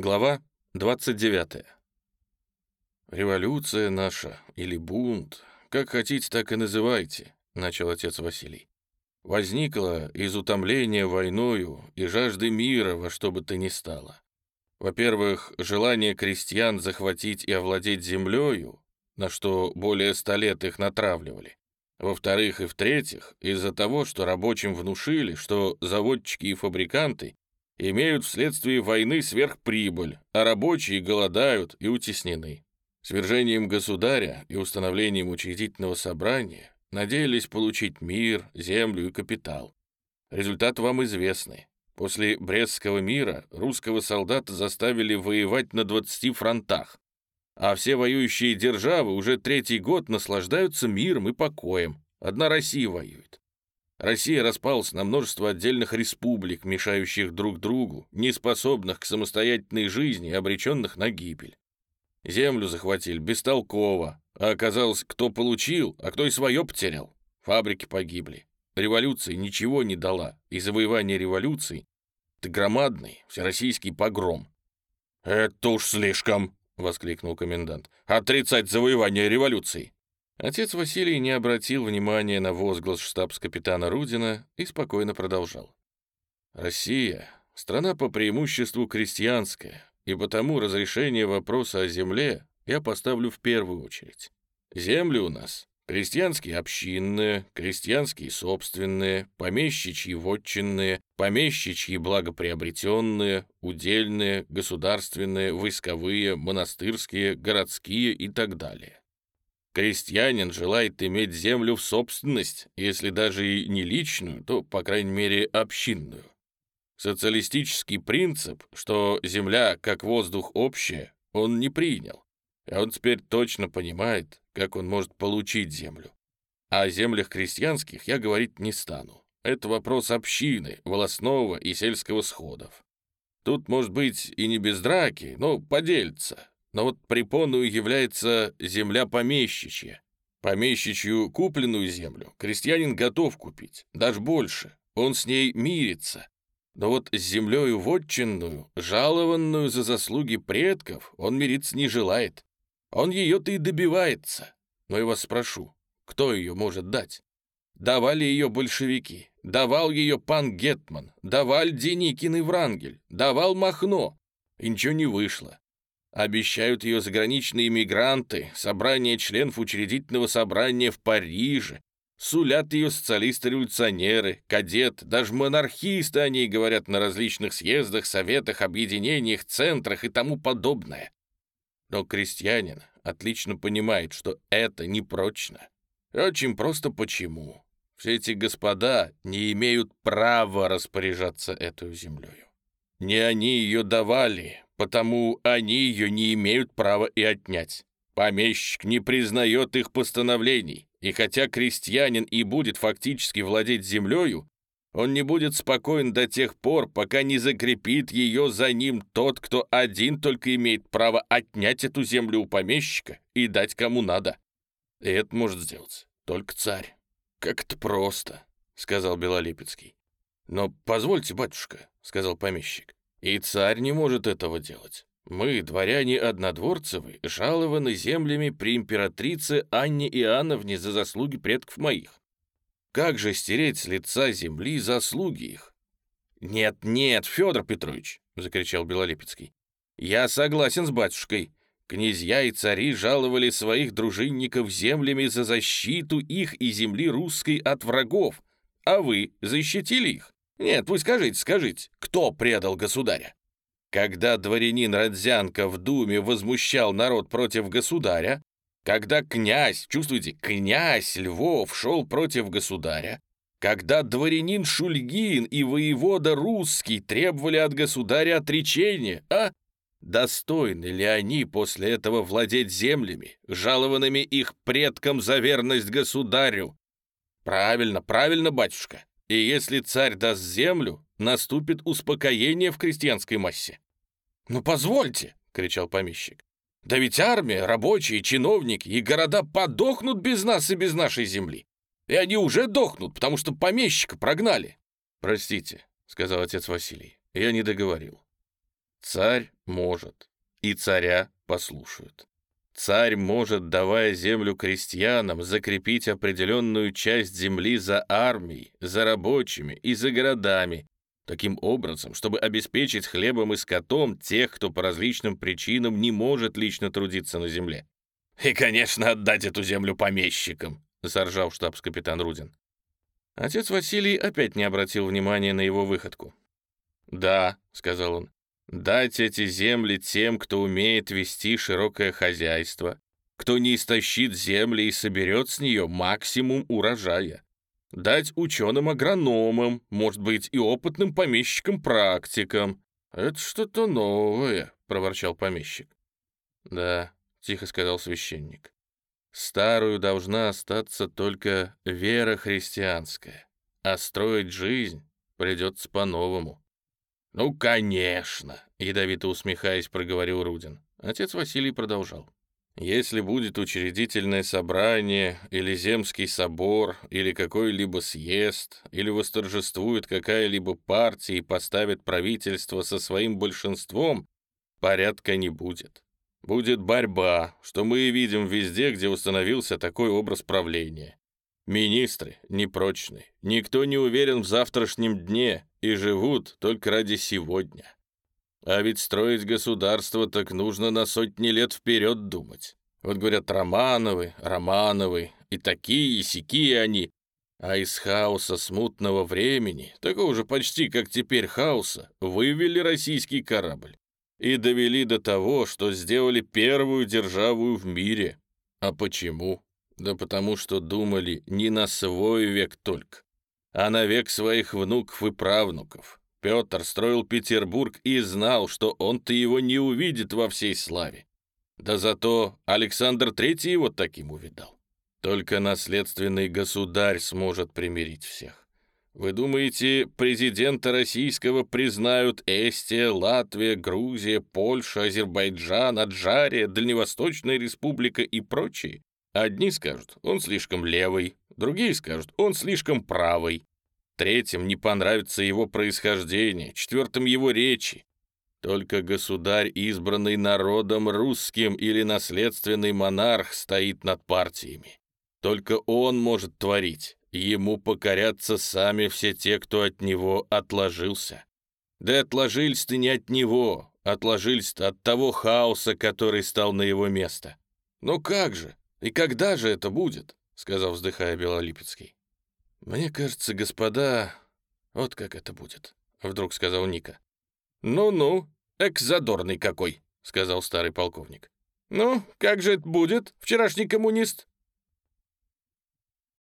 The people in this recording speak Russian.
Глава 29. «Революция наша или бунт, как хотите, так и называйте», — начал отец Василий. «Возникла из утомления войною и жажды мира во что бы то ни стало. Во-первых, желание крестьян захватить и овладеть землею, на что более ста лет их натравливали. Во-вторых и в-третьих, из-за того, что рабочим внушили, что заводчики и фабриканты имеют вследствие войны сверхприбыль, а рабочие голодают и утеснены. Свержением государя и установлением учредительного собрания надеялись получить мир, землю и капитал. Результат вам известный. После Брестского мира русского солдата заставили воевать на 20 фронтах, а все воюющие державы уже третий год наслаждаются миром и покоем. Одна Россия воюет. Россия распалась на множество отдельных республик, мешающих друг другу, неспособных к самостоятельной жизни, обреченных на гибель. Землю захватили бестолково, а оказалось, кто получил, а кто и свое потерял. Фабрики погибли. Революция ничего не дала, и завоевание революции — это громадный всероссийский погром. «Это уж слишком!» — воскликнул комендант. «Отрицать завоевание революции!» Отец Василий не обратил внимания на возглас штабс-капитана Рудина и спокойно продолжал. «Россия — страна по преимуществу крестьянская, и потому разрешение вопроса о земле я поставлю в первую очередь. Земли у нас крестьянские общинные, крестьянские собственные, помещичьи вотчинные, помещичьи благоприобретенные, удельные, государственные, войсковые, монастырские, городские и так далее. Крестьянин желает иметь землю в собственность, если даже и не личную, то, по крайней мере, общинную. Социалистический принцип, что земля как воздух общая, он не принял. И он теперь точно понимает, как он может получить землю. О землях крестьянских я говорить не стану. Это вопрос общины, волосного и сельского сходов. Тут, может быть, и не без драки, но поделится. Но вот препоную является земля помещичья. Помещичью купленную землю крестьянин готов купить, даже больше. Он с ней мирится. Но вот с землею вотчинную, жалованную за заслуги предков, он мириться не желает. Он ее-то и добивается. Но я вас спрошу, кто ее может дать? Давали ее большевики, давал ее пан Гетман, давал Деникин и Врангель, давал Махно. И ничего не вышло. Обещают ее заграничные мигранты, собрание членов учредительного собрания в Париже. Сулят ее социалисты-революционеры, кадет, даже монархисты о ней говорят на различных съездах, советах, объединениях, центрах и тому подобное. Но крестьянин отлично понимает, что это непрочно. Очень просто почему. Все эти господа не имеют права распоряжаться этой землей. Не они ее давали, потому они ее не имеют права и отнять. Помещик не признает их постановлений, и хотя крестьянин и будет фактически владеть землею, он не будет спокоен до тех пор, пока не закрепит ее за ним тот, кто один только имеет право отнять эту землю у помещика и дать кому надо. И это может сделать только царь. «Как это просто», — сказал Белолипецкий. «Но позвольте, батюшка», — сказал помещик, и царь не может этого делать. Мы, дворяне однодворцевы, жалованы землями при императрице Анне Иоанновне за заслуги предков моих. Как же стереть с лица земли заслуги их? «Нет, нет, Федор Петрович!» — закричал Белолипецкий. «Я согласен с батюшкой. Князья и цари жаловали своих дружинников землями за защиту их и земли русской от врагов. А вы защитили их? Нет, вы скажите, скажите, кто предал государя? Когда дворянин Родзянко в Думе возмущал народ против государя, когда князь, чувствуете, князь Львов шел против государя, когда дворянин Шульгин и воевода Русский требовали от государя отречения, а? Достойны ли они после этого владеть землями, жалованными их предкам за верность государю? Правильно, правильно, батюшка. И если царь даст землю, наступит успокоение в крестьянской массе. «Ну, позвольте!» — кричал помещик. «Да ведь армия, рабочие, чиновники и города подохнут без нас и без нашей земли. И они уже дохнут, потому что помещика прогнали». «Простите», — сказал отец Василий, — «я не договорил. Царь может, и царя послушают. Царь может, давая землю крестьянам, закрепить определенную часть земли за армией, за рабочими и за городами, таким образом, чтобы обеспечить хлебом и скотом тех, кто по различным причинам не может лично трудиться на земле. «И, конечно, отдать эту землю помещикам», — заржал штабс-капитан Рудин. Отец Василий опять не обратил внимания на его выходку. «Да», — сказал он, Дать эти земли тем, кто умеет вести широкое хозяйство, кто не истощит земли и соберет с нее максимум урожая. Дать ученым-агрономам, может быть, и опытным помещикам-практикам. «Это что-то новое», — проворчал помещик. «Да», — тихо сказал священник. «Старую должна остаться только вера христианская, а строить жизнь придется по-новому». «Ну, конечно!» — ядовито усмехаясь, проговорил Рудин. Отец Василий продолжал. «Если будет учредительное собрание, или земский собор, или какой-либо съезд, или восторжествует какая-либо партия и поставит правительство со своим большинством, порядка не будет. Будет борьба, что мы и видим везде, где установился такой образ правления. Министры непрочны, никто не уверен в завтрашнем дне, и живут только ради сегодня. А ведь строить государство так нужно на сотни лет вперед думать. Вот говорят Романовы, Романовы, и такие, и сякие они. А из хаоса смутного времени, такого же почти как теперь хаоса, вывели российский корабль и довели до того, что сделали первую державу в мире. А почему? Да потому что думали не на свой век только, а на век своих внуков и правнуков. Петр строил Петербург и знал, что он-то его не увидит во всей славе. Да зато Александр Третий его таким увидал. Только наследственный государь сможет примирить всех. Вы думаете, президента российского признают Эстия, Латвия, Грузия, Польша, Азербайджан, Аджария, Дальневосточная республика и прочие? Одни скажут, он слишком левый, другие скажут, он слишком правый. Третьим не понравится его происхождение, четвертым его речи. Только государь, избранный народом русским или наследственный монарх, стоит над партиями. Только он может творить, ему покорятся сами все те, кто от него отложился. Да отложились-то не от него, отложились-то от того хаоса, который стал на его место. Ну как же? И когда же это будет?» — сказал, вздыхая Белолипецкий. «Мне кажется, господа, вот как это будет», — вдруг сказал Ника. «Ну-ну, экзадорный какой», — сказал старый полковник. «Ну, как же это будет, вчерашний коммунист?»